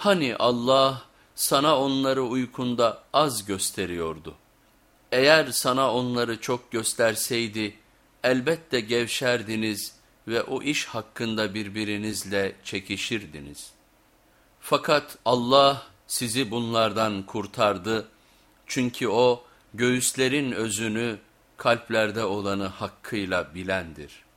Hani Allah sana onları uykunda az gösteriyordu. Eğer sana onları çok gösterseydi elbette gevşerdiniz ve o iş hakkında birbirinizle çekişirdiniz. Fakat Allah sizi bunlardan kurtardı çünkü o göğüslerin özünü kalplerde olanı hakkıyla bilendir.''